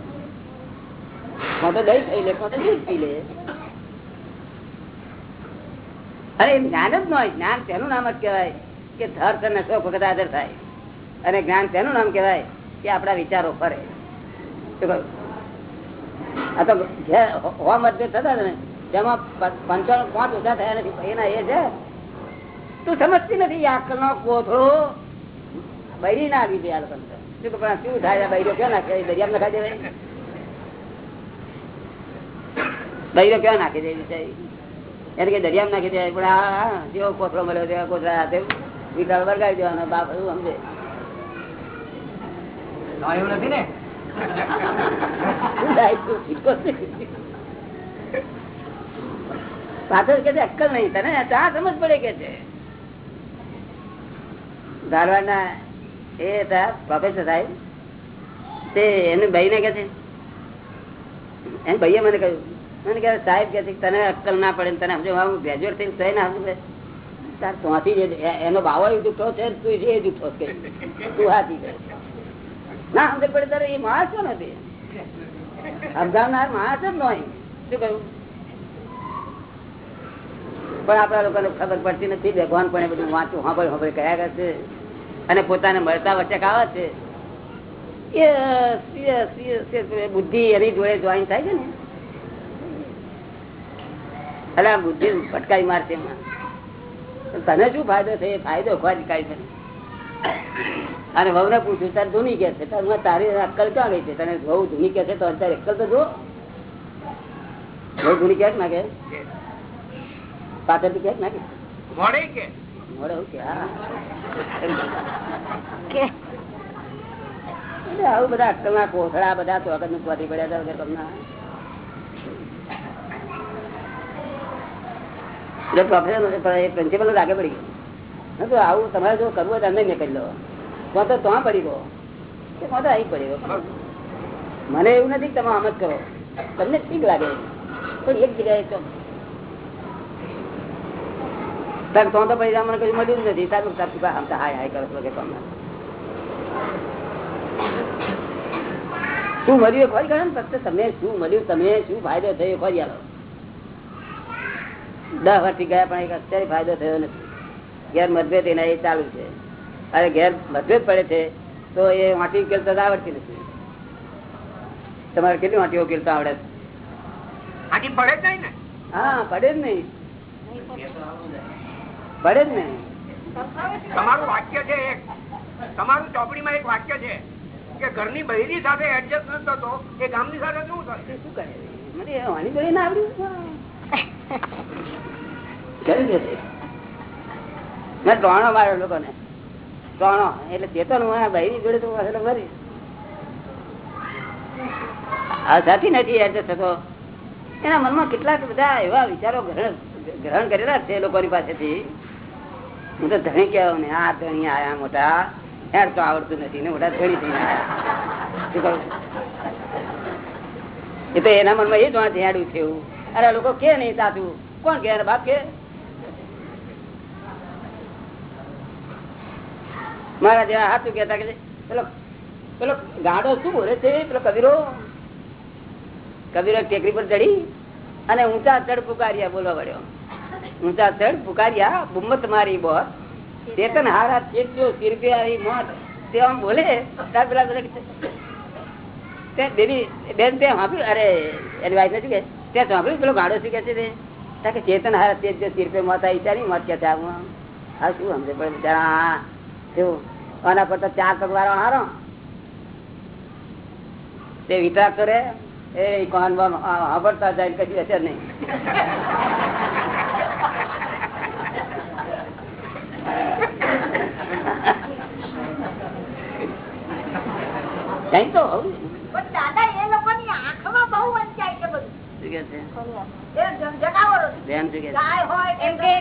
કોણ તો દહીં ખાઈ લે કોણ તો દૂધ પી લે. અરે એમ જ્ઞાન જ ન હોય. જ્ઞાન તેનું નામ જ કહેવાય? કે ધર્ષ અને શોખ વખત આદર થાય. અને જ્ઞાન તેનું નામ કહેવાય? કે આપણા વિચારો ફરે. તો છે. સમજતી નથી. આ નો કોથળો બૈરી ના આવી આ શું થાય? બૈરો ક્યાં નાખે? દરિયામાં નખાઈ દેવાય. બૈરો ક્યાં નાખી દે બિચારી? એને કે દરિયામાં નાખી દેવાય. પણ આ જેવો કોથળો મળ્યો તેવા કોથળા હાથે વર્ગાવી દેવાનો બાપ એવું સમજે.
એવું નથી ને?
પાછળ કે અક્કલ નહીં. તને ત્યાં સમજ પડે કે છે? ધારવાડના એ હતા પ્રોફેસર સાહેબ. તે એને ભાઈ ને કે છે. એને ભાઈએ મને કહ્યું મને કહે, સાહેબ, કે તને અક્કલ ના પડે તને સમજો, હું ગ્રેજ્યુએટ થઈને થઈ ના સમજે તાર ત્યાંથી એનો બાવો જૂઠો છે તું એ જૂઠો છે. તું હાથી ના, સમજે પડે તારે એ માણસ નથી સમજાવનાર માણસ જ નહીં શું કહ્યું? પણ આપણા લોકોને ખબર પડતી નથી, ભગવાન પણ એ બધું વાંચું, સાંભળ સાંભળ કયા કરશે. અને પોતાને મળતા વચ્ચે આવે છે. બુદ્ધિ એની જોડે જોઈન થાય છે ને. એટલે આ બુદ્ધિ ફટકારી મારશે એમાં. તને શું ફાયદો છે ફાયદો ખોરી કાઢી છે અને વહુ ને પૂછ્યું તારે ધૂની કે છે? તારે તારી અક્કલ ક્યાં ગઈ છે? તને વહુ ધૂની કે છે તો અત્યારે અક્કલ તો જો વહુ ધૂની કે ના કે પાછળથી કે ના કે?
મળે કે
મોડે હું કે. આવું બધા અક્કલ ના કોથળા બધા ચોકતનું ચોથી પડ્યા હતા વગર કમના. પ્રિન્સિપલ આગળ પડી ગયો. તો આવું તમારે જો કરવું હોય તમને મેં કરી લો તો તો ત્યાં પડી ગયો. કે તો અહીં પડી ગયો. મને એવું નથી તમે આમ જ કરો. તમને ઠીક લાગે. પણ એક જગ્યાએ તો તાર તો તો પૈસા મને કશું મળ્યું નથી. સારું સારું આમ હાય હાય કરો છો શું મળ્યું ખોરી કાઢો ને તમે શું મળ્યું? તમે શું ફાયદો થયો ફરી આલો. દસ વર્ષથી ગયા પણ એક અત્યારે ફાયદો થયો નથી. ઘેર મતભેદ એના એ ચાલુ છે. અરે ઘેર મતભેદ પડે છે તો એ વાંટી ઉકેલતા આવડતી નથી. તમારે કેટલી વાંટી ઉકેલતા આવડે? છે?
પડે જ નહીં
હા પડે જ નહીં. પડે જ નહીં.
તમારું વાક્ય છે એક. તમારું ચોપડીમાં એક વાક્ય છે કે ઘરની બહેરી સાથે એડજસ્ટ ન થતો એ ગામની સાથે શું થશે
શું કરે? મને વાણી ના આવડ્યું કર્યું કે મેં ત્રણો માર્યો લોકોને. ત્રણો. એટલે ચેતન હું આ જોડે તો એટલે ભરી આ સાથી નથી એડજસ્ટ થતો. એના મનમાં કેટલાક બધા એવા વિચારો ગ્રહણ કરેલા છે લોકોની પાસેથી. હું તો ધણી કહેવાય ને, આ ધણી આયા મોટા. યાર તો આવડતું નથી ને, મોટા ધણી થઈને. આયા એ તો એના મનમાં એ જ ધ્યાડું છે એવું. અરે લોકો કે નહીં સાચું? કોણ કે? બાપ કે? મારા જેવા હાથું કેતા કે પેલો પેલો ગાડો શું બોલે છે? પેલો કબીરો? કબીરો ટેકરી પર ચડી અને ઊંચા ચડ પુકાર્યા બોલવા પડ્યો ઊંચા ચડ પુકાર્યા, બુમ્મત મારી બોર ચેતન હારા ચેત્યો સિરપિયારી મોત. તે આમ બોલે. ત્યાર પેલા બેન તે આપ્યું અરે, એની વાઈફ નથી કે તે સાંભળ્યું પેલો ગાડો શું છે તે કે ચેતન હારા તેજ તીર્પે મત આવી ચાલી મત કે ત્યાં આ શું સમજે પણ બિચારા શું આના પર તો ચાર પગ વાળો હારો તે વિચાર કરે એ કોણ સાંભળતા જાય કશી હશે નહીં કઈ તો હોવું
પણ દાદા એ લોકોની આંખમાં બહુ વંચાય છે બધું
શું કે છે
એ જ- જનાવરો
બેન શું કે છે?
ગાય હોય
એમ કે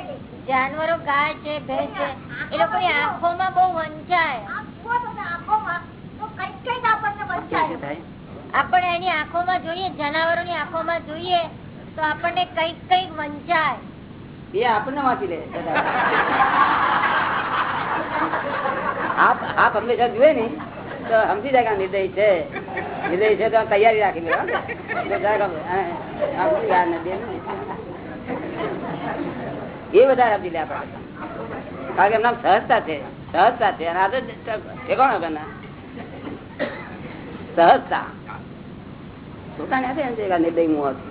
જાનવરો ગાય છે ભેંસ છે એ લોકોની આંખોમાં બહુ વંચાય
આમ જુઓ તમે આંખોમાં તો કંઈક કંઈક આપણને
શું
વંચાય
થાય?
આપણે એની આંખોમાં જોઈએ જનાવરોની આંખોમાં જોઈએ તો આપણને કંઈક કંઈક વંચાય.
એ આપણને વાંચી લે આપ હંમેશા જુએ ને તો સમજી જાય નિર્દય છે. નિર્દય છે તો તૈયારી રાખી. એ વધારે સમજી લે આપડે કારણ કે એમના સહજતા છે સહજતા છે. અને આ તો ઠેકાણો વગરના સહજતા. પોતાને હાથે એમ છે નિર્દય મુહ હતું.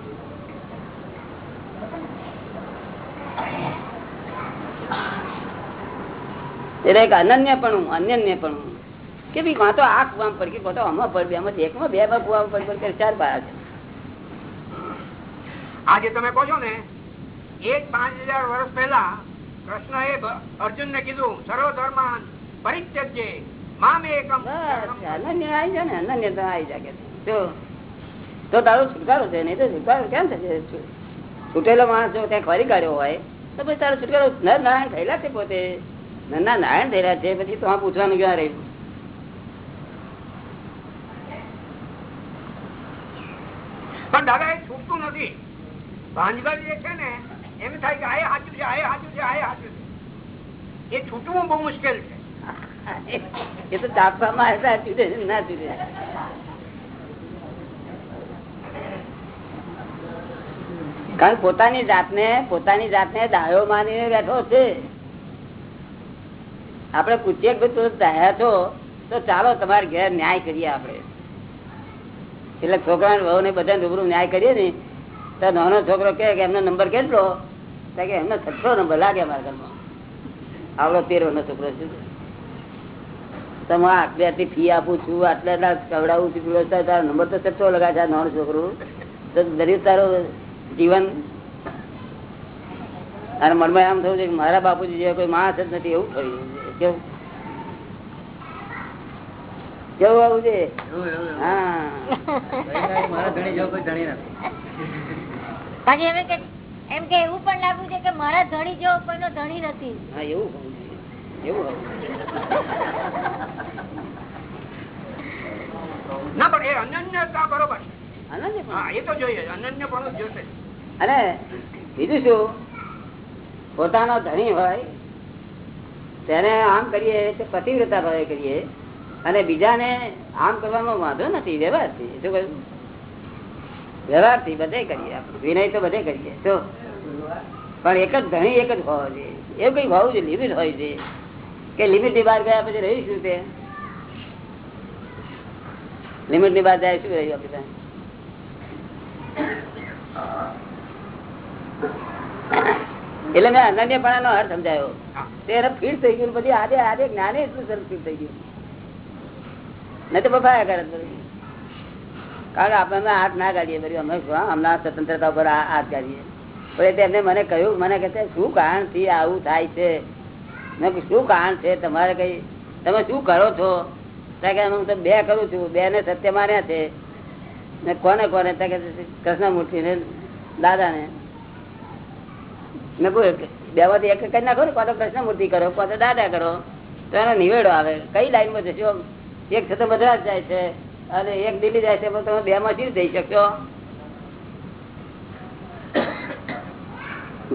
એટલે એક અનન્યપણું અનન્યપણું કે ભાઈ વાંધો આ કુવામાં પડી ગઈ કાં તો આમાં પડી એમાંથી એકમાં બે માં કુવામાં પડી પડી ચાર બાર છે.
આજે તમે કહો છો ને એક પાંચ હજાર વર્ષ પહેલા કૃષ્ણ એ અર્જુન ને કીધું સર્વ ધર્મ પરિત્યજ્ય મામ એકમ
અનન્ય આવી જાય ને અનન્ય તો આવી જાય તો તારો છુટકારો છે નહીં તો છુટકારો કેમ થશે? છૂટેલો માણસ જો ત્યાં ખરી કાઢ્યો હોય તો પછી તારો છુટકારો નર નારાયણ થયેલા છે પોતે? નરના નારાયણ થયેલા છે પછી તો આ પૂછવાનું ક્યાં રહ્યું
પણ દાદા એ છૂટતું નથી. ભાંજગલ જે છે ને એમ થાય કે આ સાચું છે આ સાચું છે આ સાચું છે. એ છૂટવું બહુ મુશ્કેલ છે.
એ તો છે, ના છૂટે. કારણ પોતાની જાતને પોતાની જાતને ડાયો માનીને બેઠો છે. આપણે પૂછીએ કે તું ડાયા છો? તો ચાલો તમારે ઘેર ન્યાય કરીએ આપણે. એટલે છોકરા વહુ ને બધા રૂબરૂ ન્યાય કરીએ ને, તો નાનો છોકરો કે, એમનો નંબર કેટલો? કે, એમનો છઠ્ઠો નંબર લાગે મારા ઘરમાં. આવડો નો છોકરો છે. તમે આટલી ફી આપું છું, આટલા કવડાવું છું નંબર તો છઠ્ઠો લગાવે છે નાનો છોકરો? તો દરેક તારો જીવન? અને મનમાં એમ થયું છે કે મારા બાપુજી જેવા કોઈ માણસ જ નથી એવું થયું. કેવું? કેવું આવું છે? હા.
મારા ધણી જેવો કોઈ ધણી નથી.
પછી એમ કે એવું પણ લાગ્યું છે કે મારા ધણી જેવો કોઈનો ધણી નથી.
હા એવું એવું
ના પણ એ અનન્યતા બરોબર.
અનન્ય પણ.
એ તો જોઈએ અનન્ય પણ જોશે.
અને બીજું શું? પોતાનો ધણી હોય, તેને આમ કરીએ તો પતિવ્રતા ભાવે કરીએ, અને બીજાને આમ કરવામાં વાંધો નથી, વ્યવહારથી. શું કહ્યું? વ્યવહારથી બધે કરીએ આપણે. વિનય તો બધે કરીએ. તો પણ એક જ ધણી એક જ હોવો જોઈએ એવું કઈ હોવું જોઈએ લિમિટ હોય છે. કે લિમિટની બહાર ગયા પછી રહીશું તે? લિમિટની બહાર જાય શું રહ્યું આપણે એટલે મેં અનન્યપણા નો અર્થ સમજાયો.
હા.
ફીટ થઈ ગયું પછી આજે આજે જ્ઞાને એટલું સરસ ફીટ થઈ ગયું. નહીં તો બફાયા કરે કારણ કે આપણે હાથ ના કાઢીએ બધું અમે હમણાં સ્વતંત્રતા ઉપર હાથ કાઢીએ. પણ એમને મને કહ્યું મને કહે શું કારણથી આવું થાય છે? મેં શું કારણ છે? તમારે કઈ તમે શું કરો છો? ત્યાં કે હું તો બે કરું છું બે ને સત્ય માન્યા છે. ને કોને કોને? ત્યાં કૃષ્ણમૂર્તિ ને દાદા ને મેં કહ્યું બે માંથી એક કરી નાખો ને કાં કૃષ્ણ મૂર્તિ કરો કાં દાદા કરો. તો એનો નિવેડો આવે. કઈ લાઈનમાં જશો? એક છે તો મદ્રાસ જાય છે અને એક દિલ્હી જાય છે પણ તમે બે માં શું જઈ શકશો?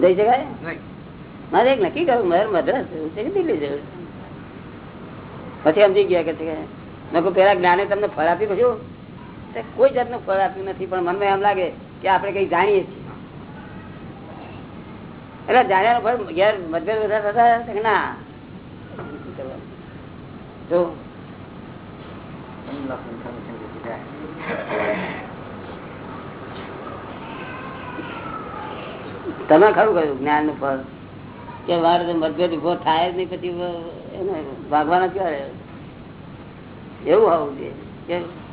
જઈ શકાય? મારે એક નક્કી કરું મારે મદ્રાસ જવું છે કે દિલ્હી જવું પછી સમજી ગયા કે છે. કે પેલા જ્ઞાને તમને ફળ આપ્યું કશું કોઈ જાતનું ફળ આપ્યું નથી પણ મનમાં એમ લાગે કે આપણે કઈ જાણીએ છીએ. એટલે જાણ્યાનું ફળ ઘેર મતભેદ બધા થતા ના? જો. તમે ખરું કહ્યું જ્ઞાનનું ફળ. કે મારે મતભેદ ઊભો થાય જ નહીં, પછી ભાગવાનો ક્યારે? એવું હોવું જોઈએ. કેવું?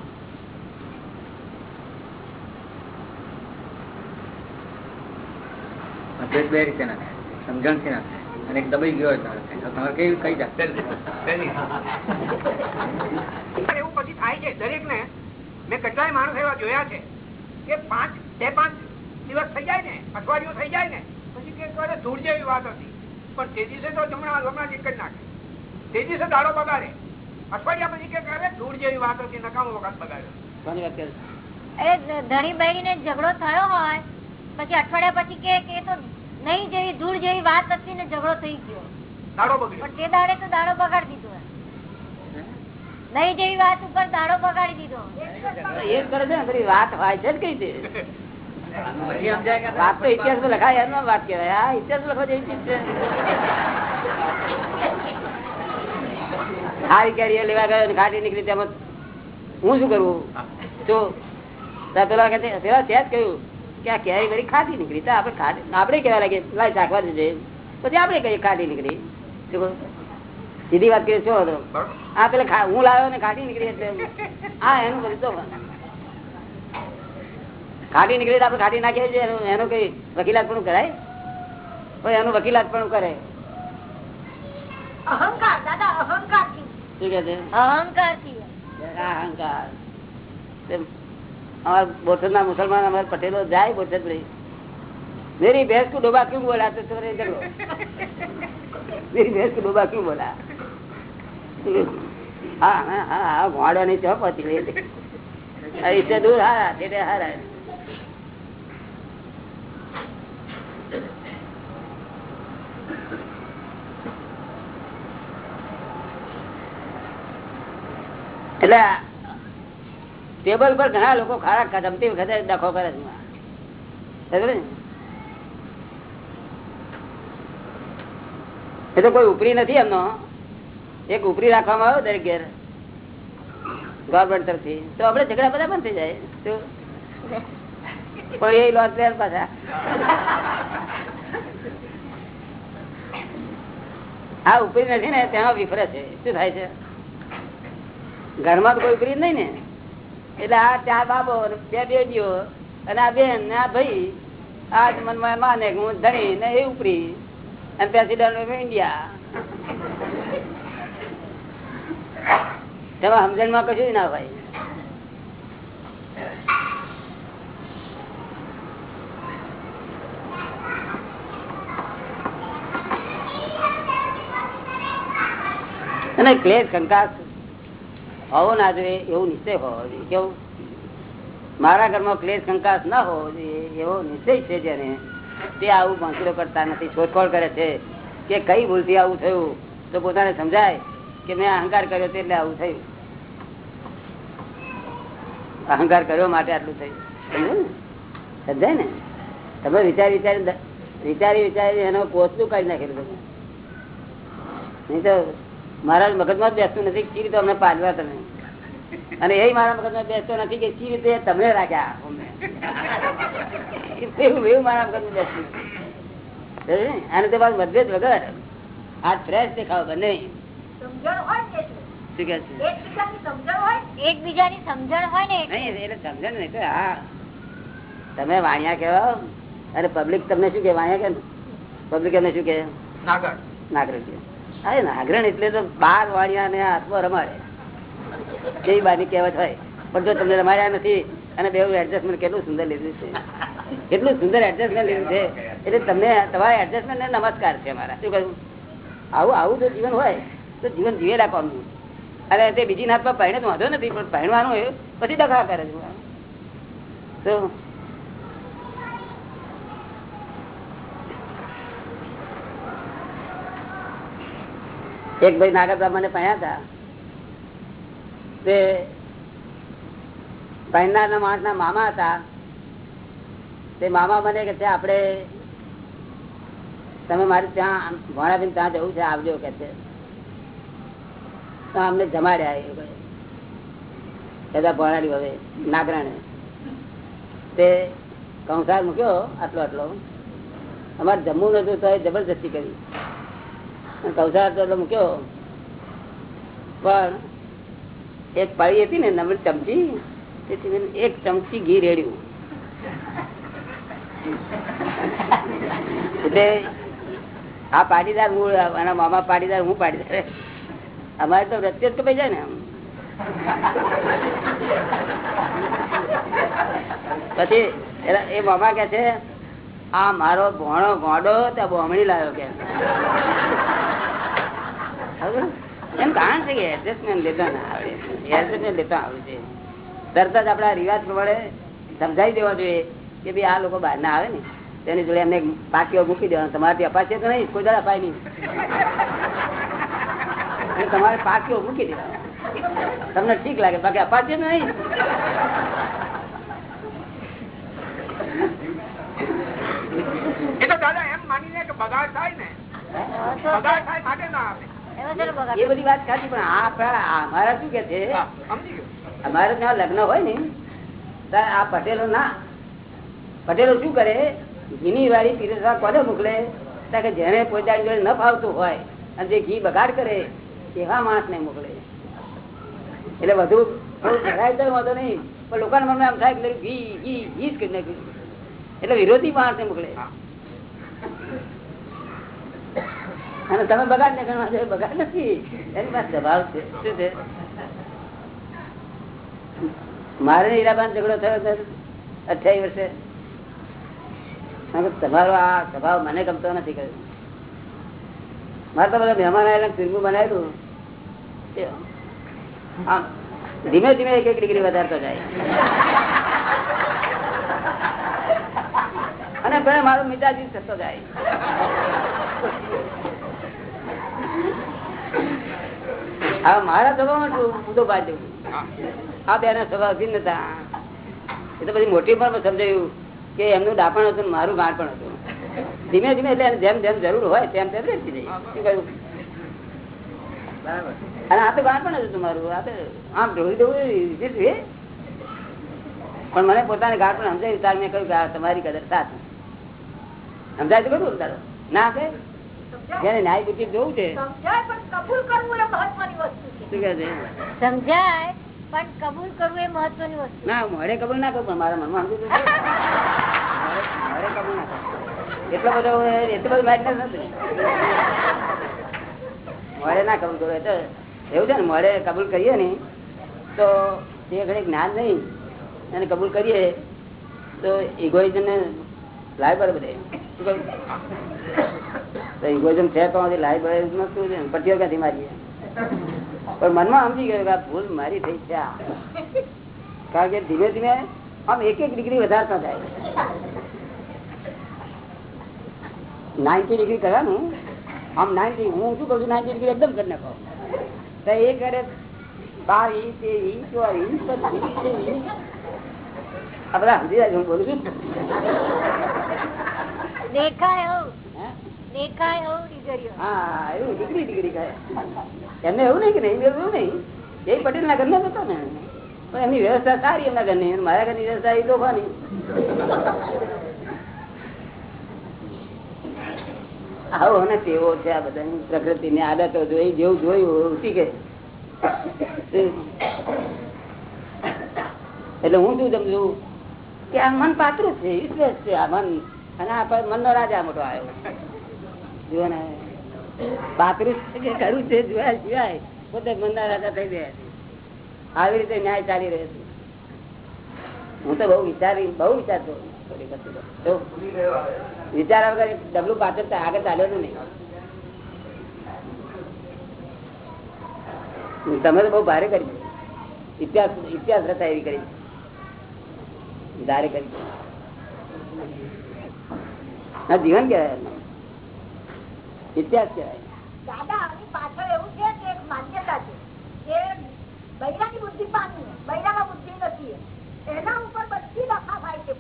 બે રીતે ના થાય સમજણથી ના થાય અને દબાઈ ગયો હોય તમારે કઈ કઈ
જાય એવું પછી થાય છે દરેક ને મેં કેટલાય માણસ એવા જોયા છે કે પાંચ બે પાંચ દિવસ થઈ જાય ને અઠવાડિયું થઈ જાય ને પછી કે કરે ધૂળ જેવી વાત હતી. પણ તે દિવસે તો હમણાં હમણાં જ એક જ નાખે. તે દિવસે દાડો બગાડે. અઠવાડિયા પછી કે કરે ધૂળ જેવી વાત હતી નકામો વખત બગાડ્યો.
અરે ધણી બહેરી ને ઝઘડો થયો હોય પછી અઠવાડિયા પછી કે કે તો નહીં જેવી ધૂળ જેવી વાત હતી ને ઝઘડો થઈ ગયો.
દાડો
પણ તે દાડે તો દાડો બગાડી દીધો નહીં જેવી વાત ઉપર દાડો બગાડી દીધો.
એ કરે છે વાત હોય છે કઈ છે
પછી સમજાય કે
વાત તો ઇતિહાસમાં લખાય એનો વાત કહેવાય. હા ઇતિહાસ લખવા જેવી ચીજ છે. સારી કેરીઓ લેવા ગયો ગાડી નીકળી તેમાં હું શું કરવું તો પેલા પેલા ત્યાં જ કહ્યું. કે આ કેરી વળી ખાધી નીકળી. તો આપણે ખાધી આપણે કેવા લાગે લાઈ શાકવા દેજે પછી આપણે કહીએ ખાધી નીકળી. સીધી વાત કરી શું હતો આ પેલા હું લાવ્યો ને ખાધી નીકળી એટલે હા એનું બધું તો ખાટી નીકળી તો આપણે ખાટી નાખીએ છીએ એનું એનું કઈ વકીલાત પણ કરાય? પણ એનું વકીલાત પણ કરે?
અહંકાર દાદા અહંકાર
શું કે છે?
અહંકાર
અહંકાર. અમારા બોથર ના મુસલમાન અમારે પટેલો જાય બોથર ભાઈ મેરી ભેંસ કો ડોબા ક્યુ બોલા મેરી ભેંસ કો ડોબા ક્યુ બોલા? હા એટલે હારા. એટલે ટેબલ પર ઘણા લોકો ખારા જમતી વખતે ડખો કરે છે. એ તો કોઈ ઉપરી નથી એમનો. એક ઉપરી રાખવામાં આવ્યો દરેક ઘેર. ગવર્મેન્ટ તરફથી. તો આપડે ઝઘડા બધા બંધ થઈ જાય. પણ એ લોસ લેર પાછા. આ ઉપરી નથી ને, તેમાં વિફરે છે. શું થાય છે? ઘરમાં તો કોઈ ઉપરી નહીં ને. એટલે આ ચાર બાબો બે બેટીઓ અને આ બેન આ ભાઈ, આ જ મનમાં માને હું ધણી ને એ ઉપરી અને પ્રેસિડેન્ટ ઓફ ઇન્ડિયા તેમાં સમજણમાં કશું ના ભાઈ અને ક્લેશ કંકાસ હોવો ના જોઈએ, એવું નિશ્ચય હોવો જોઈએ. કેવું? મારા ઘરમાં ક્લેશ કંકાસ ના હોવો જોઈએ, એવો નિશ્ચય છે જેને. તે આવું વાંચડો કરતા નથી, શોધખોળ કરે છે કે કઈ ભૂલથી આવું થયું? તો પોતાને સમજાય કે મેં અહંકાર કર્યો તે એટલે આવું થયું. અહંકાર કર્યો માટે આટલું થયું. સમજાય ને? તમે વિચારી વિચારી વિચારી વિચારી એનો કોચલું કાઢી નાખેલું નહીં તો મારા મગજમાં બેસતું નથી કે સી રીતે અમને પાડવા તમે? અને એ મારા મગજમાં બેસતો નથી કે સી રીતે તમે રાખ્યા અમને. એવું એવું મારા મગજમાં બેસતું અને તે પાછું મતભેદ વગર આ ફ્રેશ દેખાવ બંને.
હોય ને એટલે.
શું કે છે?
એકબીજાની સમજણ હોય
સમજણ હોય ને એટલે.
નહીં એટલે સમજે ને નહીં તો હા. તમે વાણિયા કેવા અને પબ્લિક તમને શું કે વાણિયા કે પબ્લિક એમને શું કે
નાગર.
નાગર કે અરે નાગરણ એટલે તો બાર વાણિયા ને હાથમાં રમાડે. જે બાની કહેવત હોય. પણ જો તમને રમાડ્યા નથી, અને બે એડજસ્ટમેન્ટ કેટલું સુંદર લીધું છે. કેટલું સુંદર એડજસ્ટમેન્ટ લીધું છે. એટલે તમને, તમારા એડજસ્ટમેન્ટ ને નમસ્કાર છે મારા. શું કહ્યું? આવું આવું જો જીવન હોય, તો જીવન જીવે રાખવાનું. અને તે બીજી નાતમાં પહેણે તો વાંધો નથી, પણ પહેણવાનું હોય, પછી દખા કરે છે. તો એક ભાઈ નાગર મને પહેણ્યા હતા તે પહેરનારના માણસના મામા હતા. તે મામા મને કે છે, આપણે તમે મારે ત્યાં ભણાવીને ત્યાં જવું છે, આવજો, કે છે. તો અમને જમાડ્યા. બધા ભણાડી હવે નાગરાણે. તે કંસાર મૂક્યો આટલો આટલો. અમારે જમવું નતું તો એ જબરજસ્તી કરી. અને તો મૂક્યો પણ એક પાળી હતી ને નમણી ચમચી, તેથી એક ચમચી ઘી રેડ્યું એટલે આ પાટીદાર હું અને મામા પાટીદાર, હું પાટીદાર અમારે તો રસ્તે જ કપાઈ જાય ને આમ. પછી એ મામા કે છે, આ મારો ભોણો ગોડો, ત્યાં બોમણી લાવ્યો કે? એમ કારણ છે કે એડજસ્ટમેન્ટ લેતા ના આવડે એડજસ્ટમેન્ટ લેતા આવડે તરત જ આપણા રિવાજ પ્રમાણે સમજાવી દેવા જોઈએ કે ભાઈ આ લોકો બહાર ના આવે ને. તેની જોડે એમને પાકીઓ મૂકી દેવાના. તમારાથી અપાશે તો નહીં કોઈ દર અપાય નહીં. તમારે પાકીઓ મૂકી દેવાના. તમને ઠીક લાગે બાકી અપાશે તો નહીં.
એ તો દાદા એમ માનીને કે બગાડ થાય ને. બગાડ થાય માટે ના આપે.
બગાડ?
એ બધી વાત સાચી પણ આપણા અમારા શું કે છે?
હા, સમજી ગયો.
અમારે ત્યાં લગ્ન હોય ને ત્યારે આ પટેલો ના પટેલો શું કરે? ઘીની વાળી પીરસવા કોને મોકલે? કે જેને પોતાની જોડે ન ફાવતું હોય અને જે ઘી બગાડ કરે એવા માણસ ને મોકલે. એટલે વધુ ભરાય તો વાંધો નહીં પણ લોકોના મનમાં એમ થાય કે ઘી ઘી ઘી જ કરી નાખ્યું એટલે વિરોધી માણસ ને મોકલે અને તમે બગાડ ને ગણવા જોઈએ બગાડ નથી. એની પાસે સ્વભાવ છે. શું છે? મારે હીરાબાન ઝઘડો થયો અઠ્યાવીસ વર્ષે. તમારો આ સ્વભાવ મને ગમતો નથી કર્યો મારે તો બધા મહેમાન આવેલા ફિલ્મું બનાવેલું આમ, ધીમે ધીમે એક એક ડિગ્રી વધારતો જાય. અને મારો મિતાજી થતો જાય. મારા સ્વભાવમાં શું? તો બાજુ. આ બે ના સ્વભાવ ભિન્ન હતા. એ તો પછી મોટી પણ સમજાયું કે એમનું ડાપણ હતું મારું ગાણ હતું. ધીમે ધીમે એટલે જેમ જેમ જરૂર હોય તેમ તેમ રહેતી જઈ શું કહ્યું? અને આ તો ગાણ હતું તમારું આ તો આમ ઢોળી દેવું છે. પણ મને પોતાને ગાણ પણ સમજાયું તાર મેં કહ્યું કે તમારી કદર સાચી. સમજાય તો ખરું તારો? ના કે? જેને ન્યાય બુદ્ધિ જોવું છે.
સમજાય પણ કબૂલ કરવું એ મહત્વની વસ્તુ છે.
શું કહે છે?
સમજાય પણ કબૂલ કરવું એ મહત્વની વસ્તુ
ના મોડે કબૂલ ના કરું પણ મારા મનમાં સમજુ તો કબૂલ ના કરું. એટલો બધો એટલો બધો madness નથી. મોડે ના કબૂલ કરું એટલે એવું છે ને મળે કબૂલ કરીએ ને તો તે ઘડી જ્ઞાન નહીં અને કબૂલ કરીએ તો ઇગોઇઝમ ને લાય પડે બધે ઇગોઇઝમ છે તો લાય શું છે? પટીઓ ક્યાંથી મારીએ? પણ મનમાં સમજી ગયો કે ભૂલ મારી થઈ છે કારણ કે ધીમે ધીમે આમ એક એક ડિગ્રી વધારતા જાય નાઇન્ટી ડિગ્રી કરવાનું? આમ નાઇન્ટી હું શું કઉ છું? નાઇન્ટી ડિગ્રી એકદમ કરી નાખો. તો એ કરે ત્રેવીસ ચોવીસ પચીસ ત્રેવીસ આ બધા સમજી જાય હું બોલું છું.
દેખાય
એમને એવું નહીં કે નહીં એવું નહીં. એ પટેલ ના ઘરના હતો ને. પણ એમની વ્યવસ્થા સારી એમના ઘરની. મારા ઘરની વ્યવસ્થા એ તોફાની. આવો ને તેવો છે આ બધાની પ્રકૃતિ ની આદતો જોઈ, જેવું જોયું શીખે. એટલે હું શું સમજુ? કે આ મન પાત્ર છે, વિશ્વાસ છે આ મન. અને આ મન નો રાજા મોટો આવ્યો. આવી. રીતે ન્યાય ચાલી રહ્યો છે. હું તો બહુ વિચારી, બહુ વિચારતો. વિચાર વગર ડબલું પાછળ આગળ ચાલ્યો નહીં. તમે તો બહુ ભારે કરી ઇતિહાસ ઇતિહાસ રચા એવી કરી ધારે કરી જીવન કહેવાય ઇતિહાસ કહેવાય.
દાદા, આની પાછળ એવું છે કે એક માન્યતા છે કે બૈરાની બુદ્ધિ પામી બૈરામાં બુદ્ધિ નથી એના ઉપર બધી લખા થાય છે